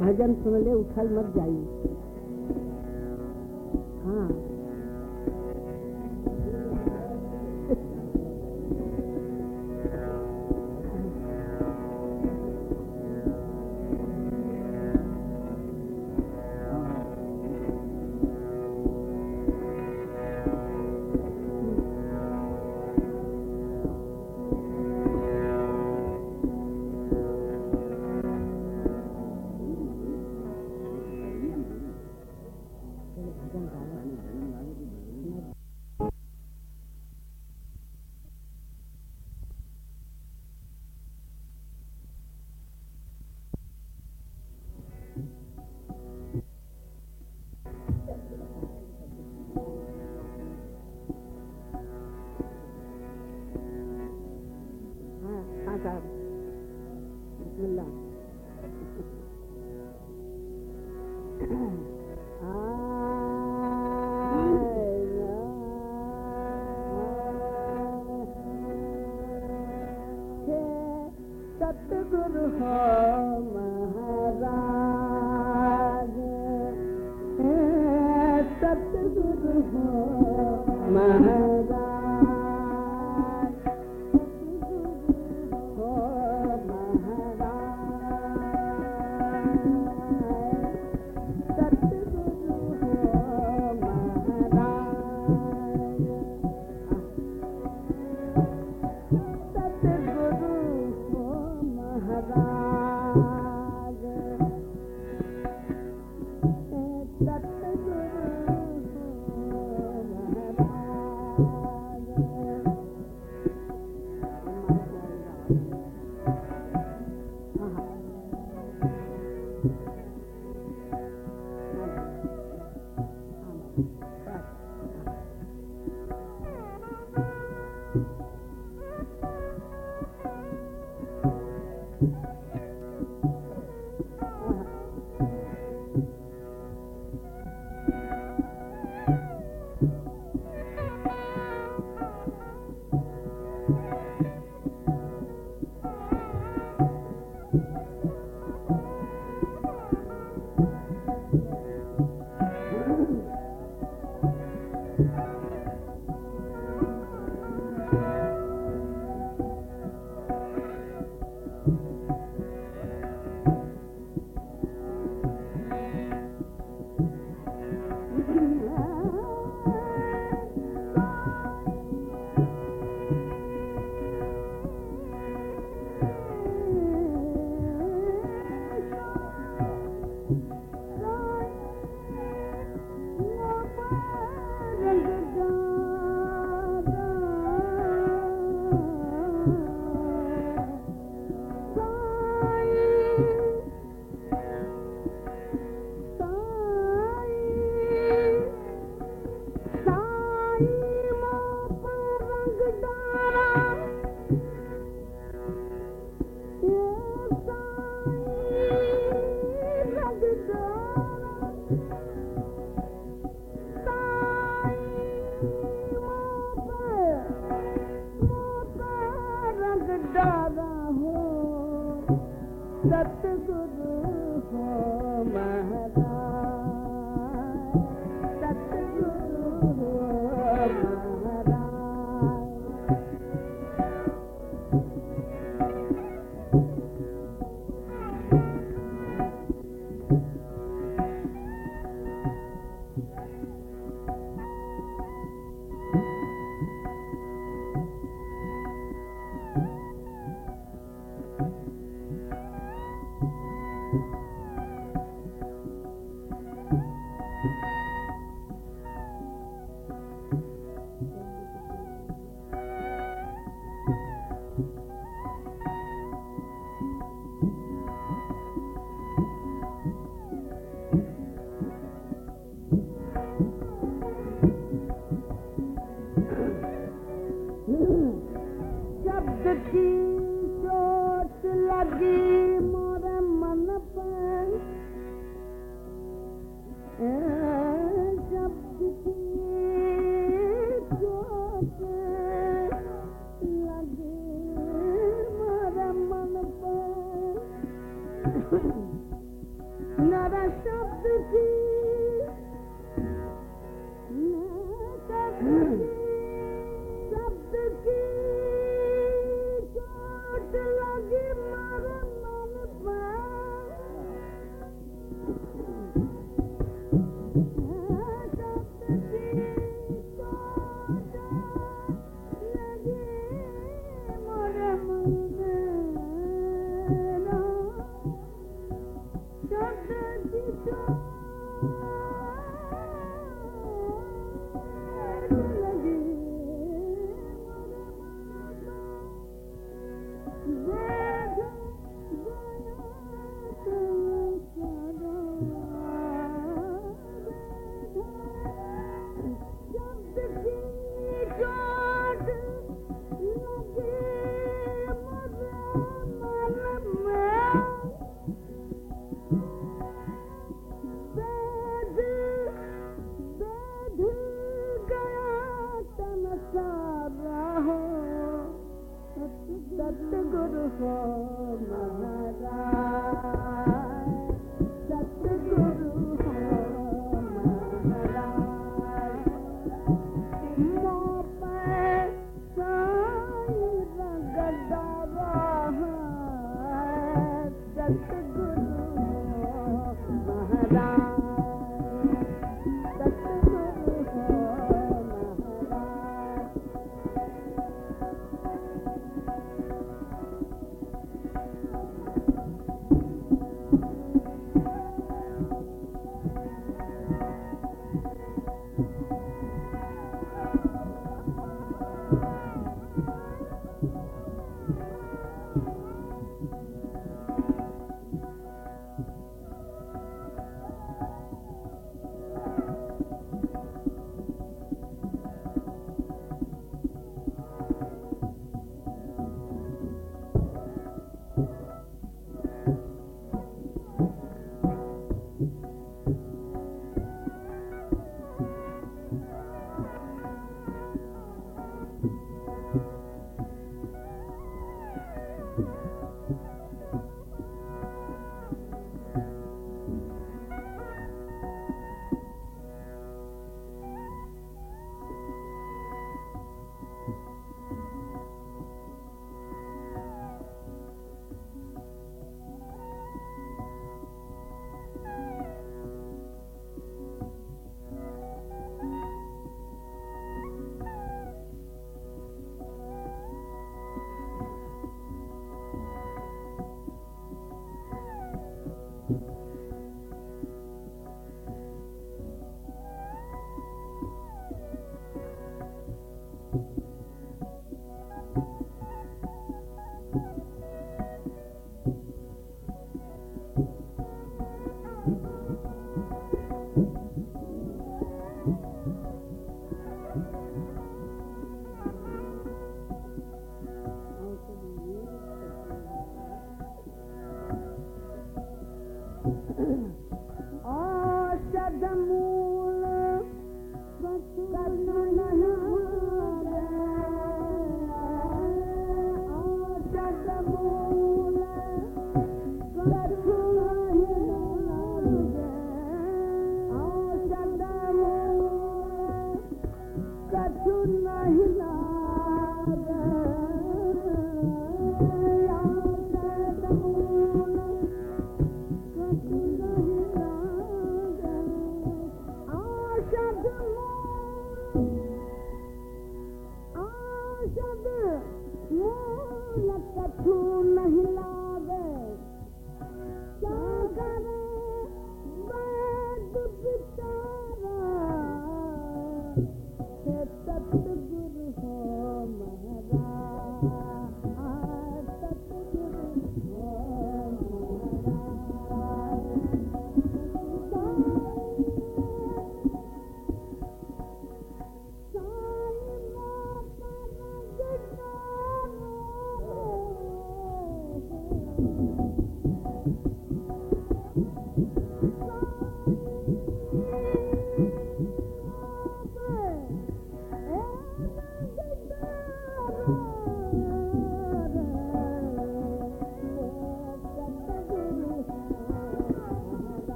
भजन सुन ले उछल मत जाइए।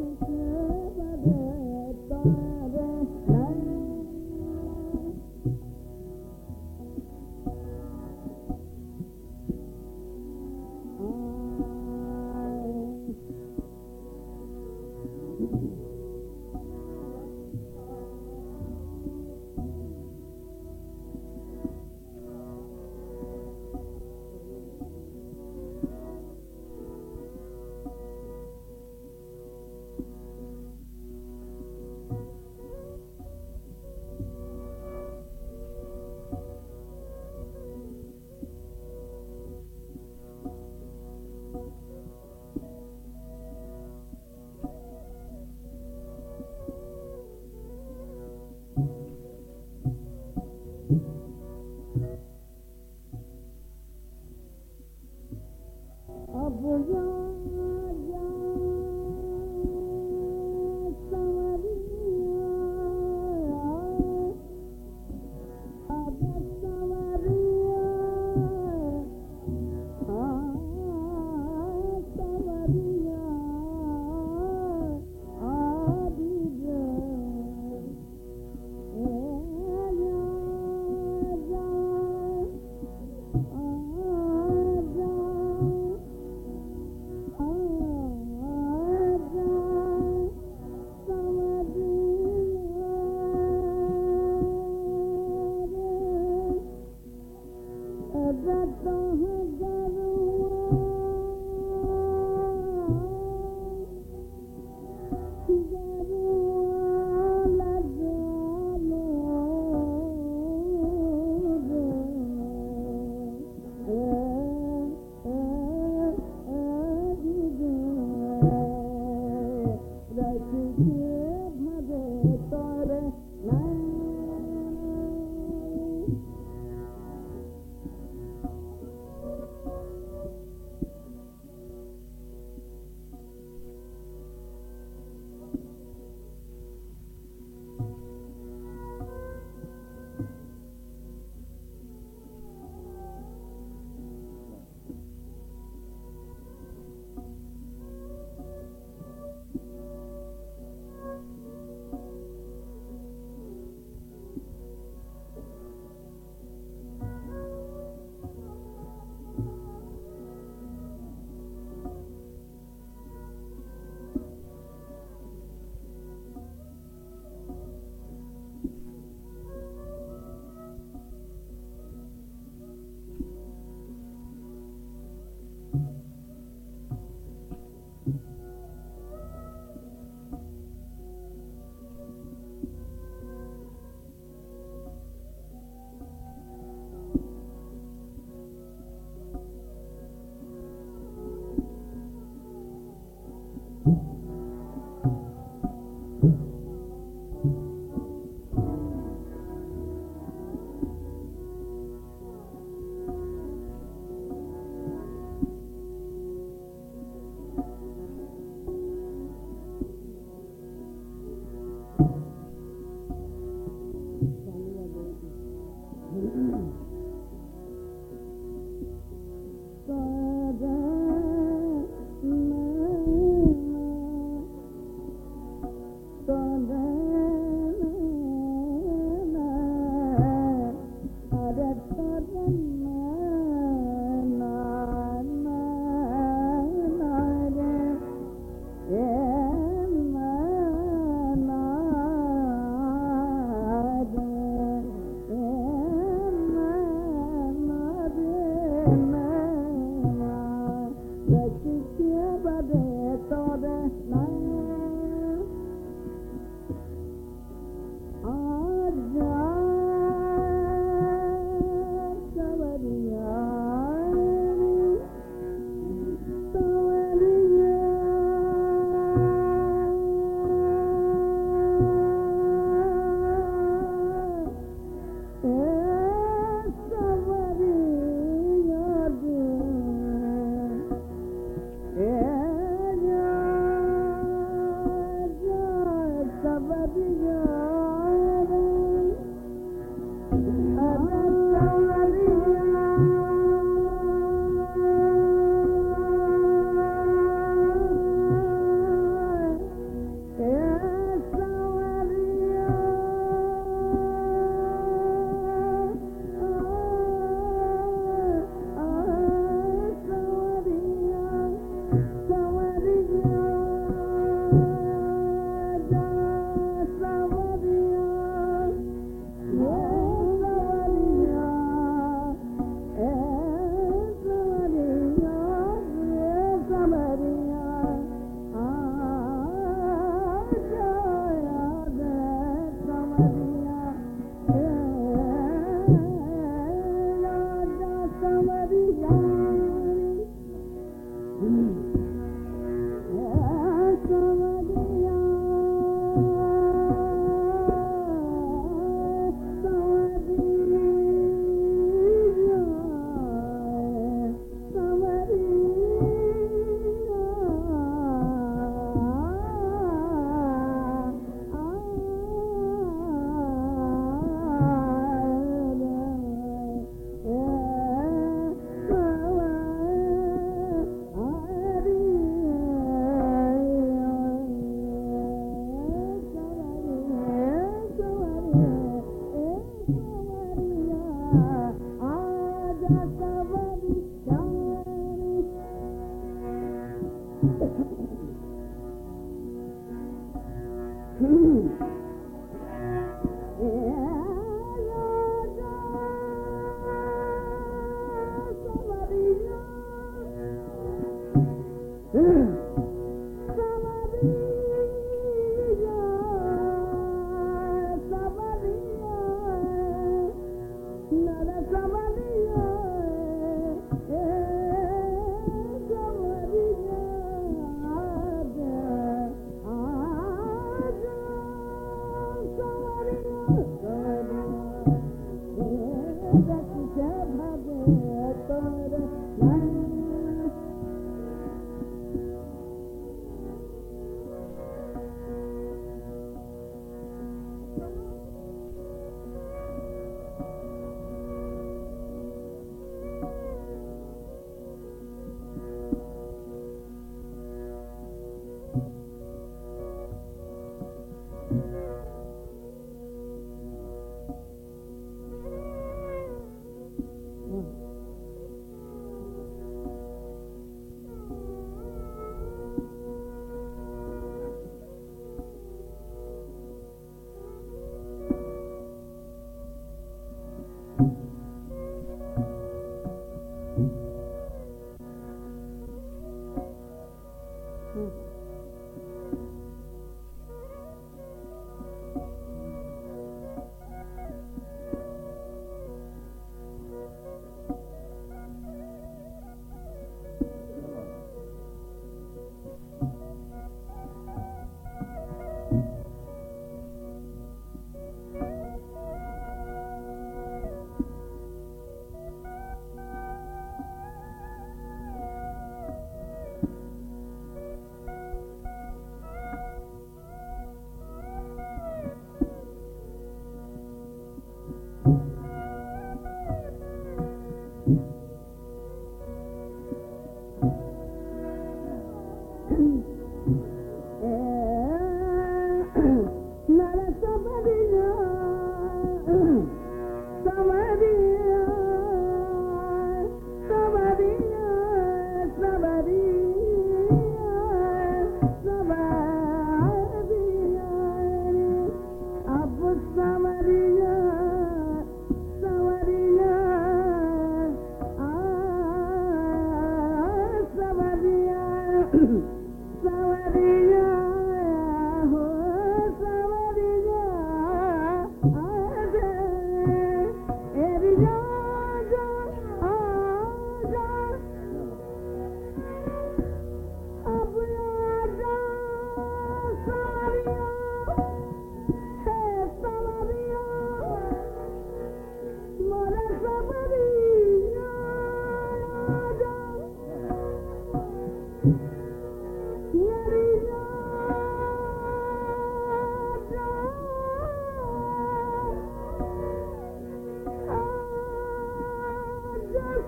अब जा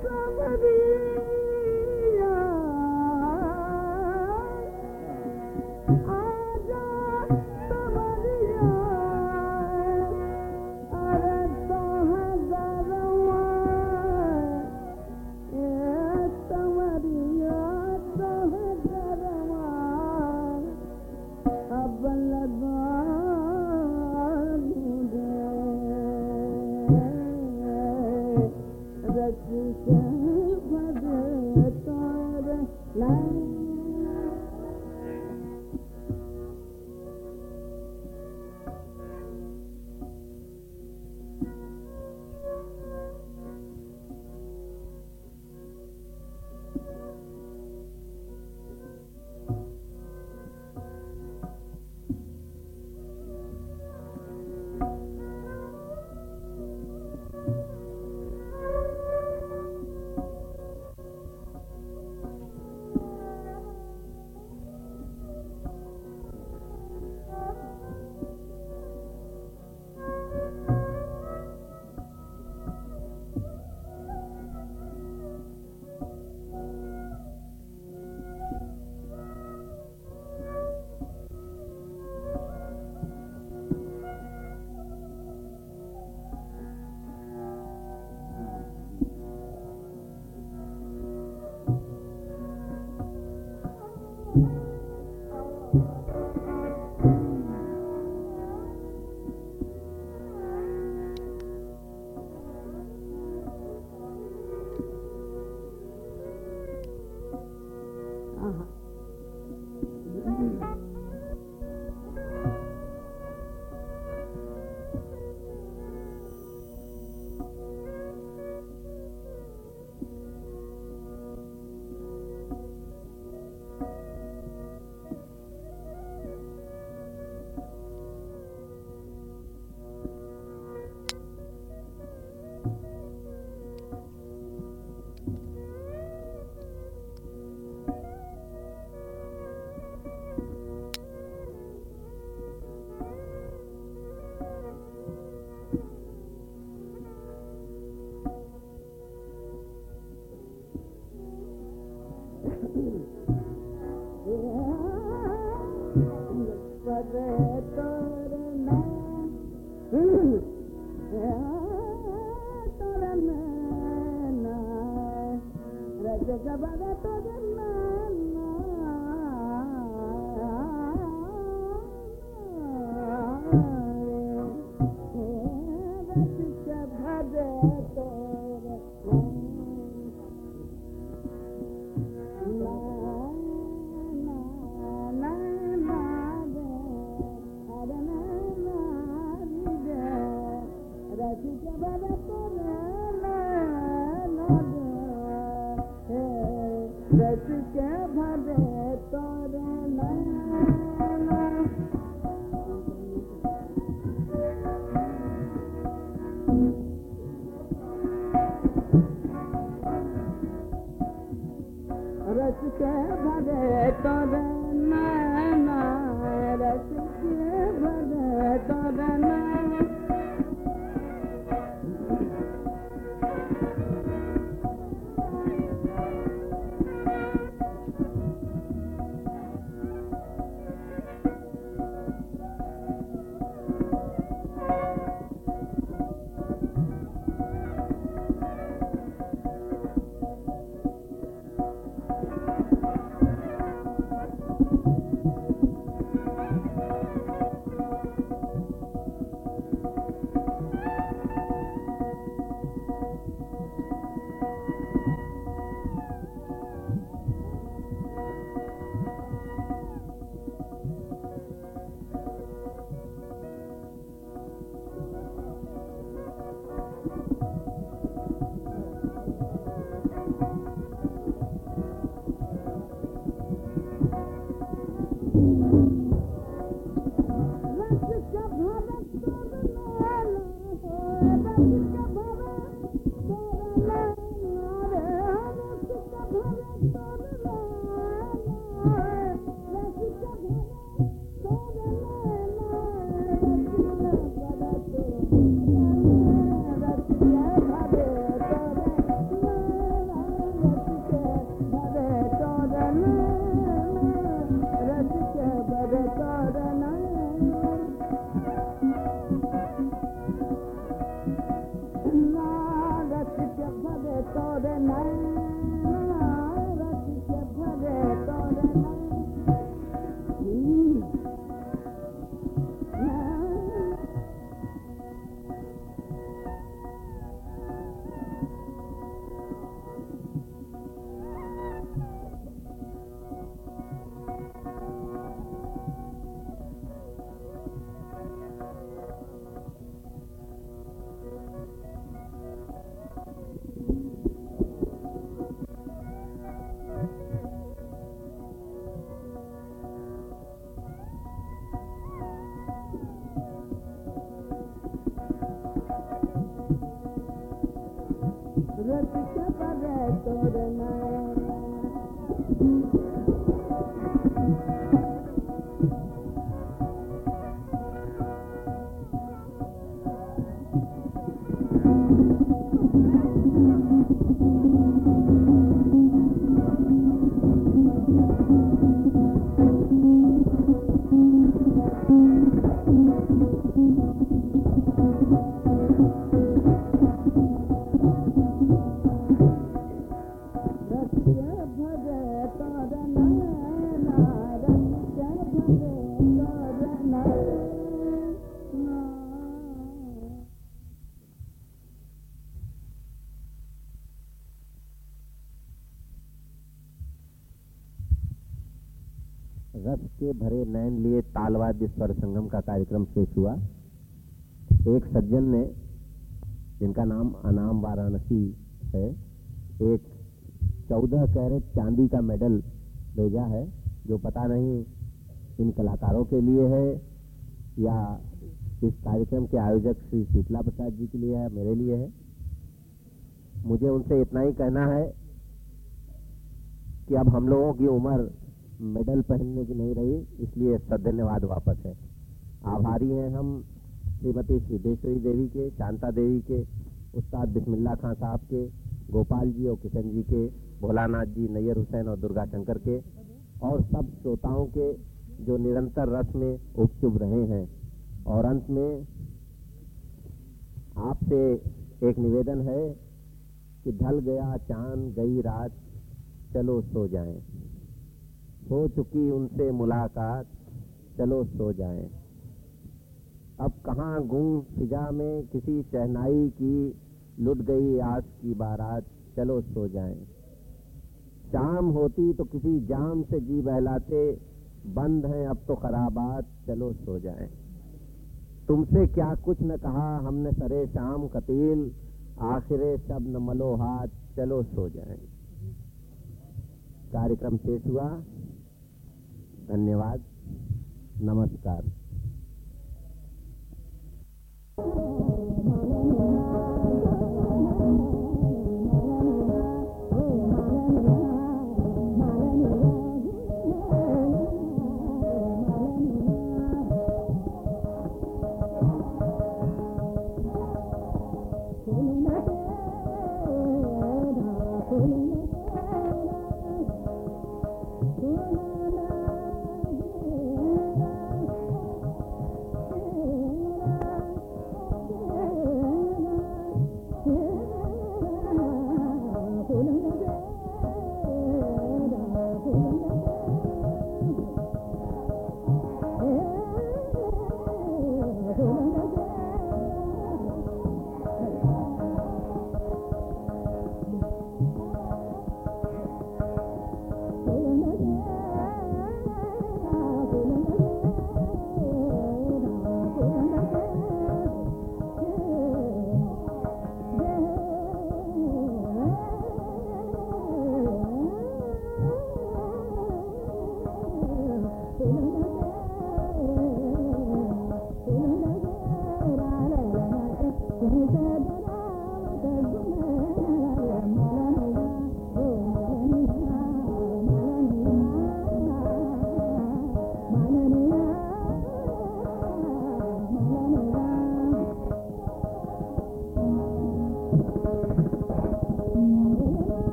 summer beach. नैन लिए तालवाद्य स्वर संगम का कार्यक्रम शेष हुआ। एक सज्जन ने, जिनका नाम अनाम वाराणसी है, एक चौदह कैरेट चांदी का मेडल भेजा है, जो पता नहीं इन कलाकारों के लिए है या इस कार्यक्रम के आयोजक श्री शीतला प्रसाद जी के लिए है, मेरे लिए है। मुझे उनसे इतना ही कहना है कि अब हम लोगों की उम्र मेडल पहनने की नहीं रही, इसलिए सधन्यवाद वापस है। आभारी हैं हम श्रीमती सिद्धेश्वरी देवी के, शांता देवी के, उस्ताद बिस्मिल्ला खां साहब के, गोपाल जी और किशन जी के, भोलानाथ जी, नैयर हुसैन और दुर्गा शंकर के, और सब श्रोताओं के जो निरंतर रस में उपचुभ रहे हैं। और अंत में आपसे एक निवेदन है कि ढल गया चाँद, गई रात, चलो सो जाएँ। हो चुकी उनसे मुलाकात। चलो सो जाएँ। अब कहाँ गुम फिजा में किसी शहनाई की लुट गई आस की बारात। चलो सो जाएँ। शाम होती तो किसी जाम से जी बहलाते, बंद हैं अब तो खराबात। चलो सो जाएँ। तुमसे क्या कुछ न कहा हमने सरे शाम कतील, आखिरे शब न मलो हाथ। चलो सो जाएँ। कार्यक्रम शेष हुआ। धन्यवाद। नमस्कार।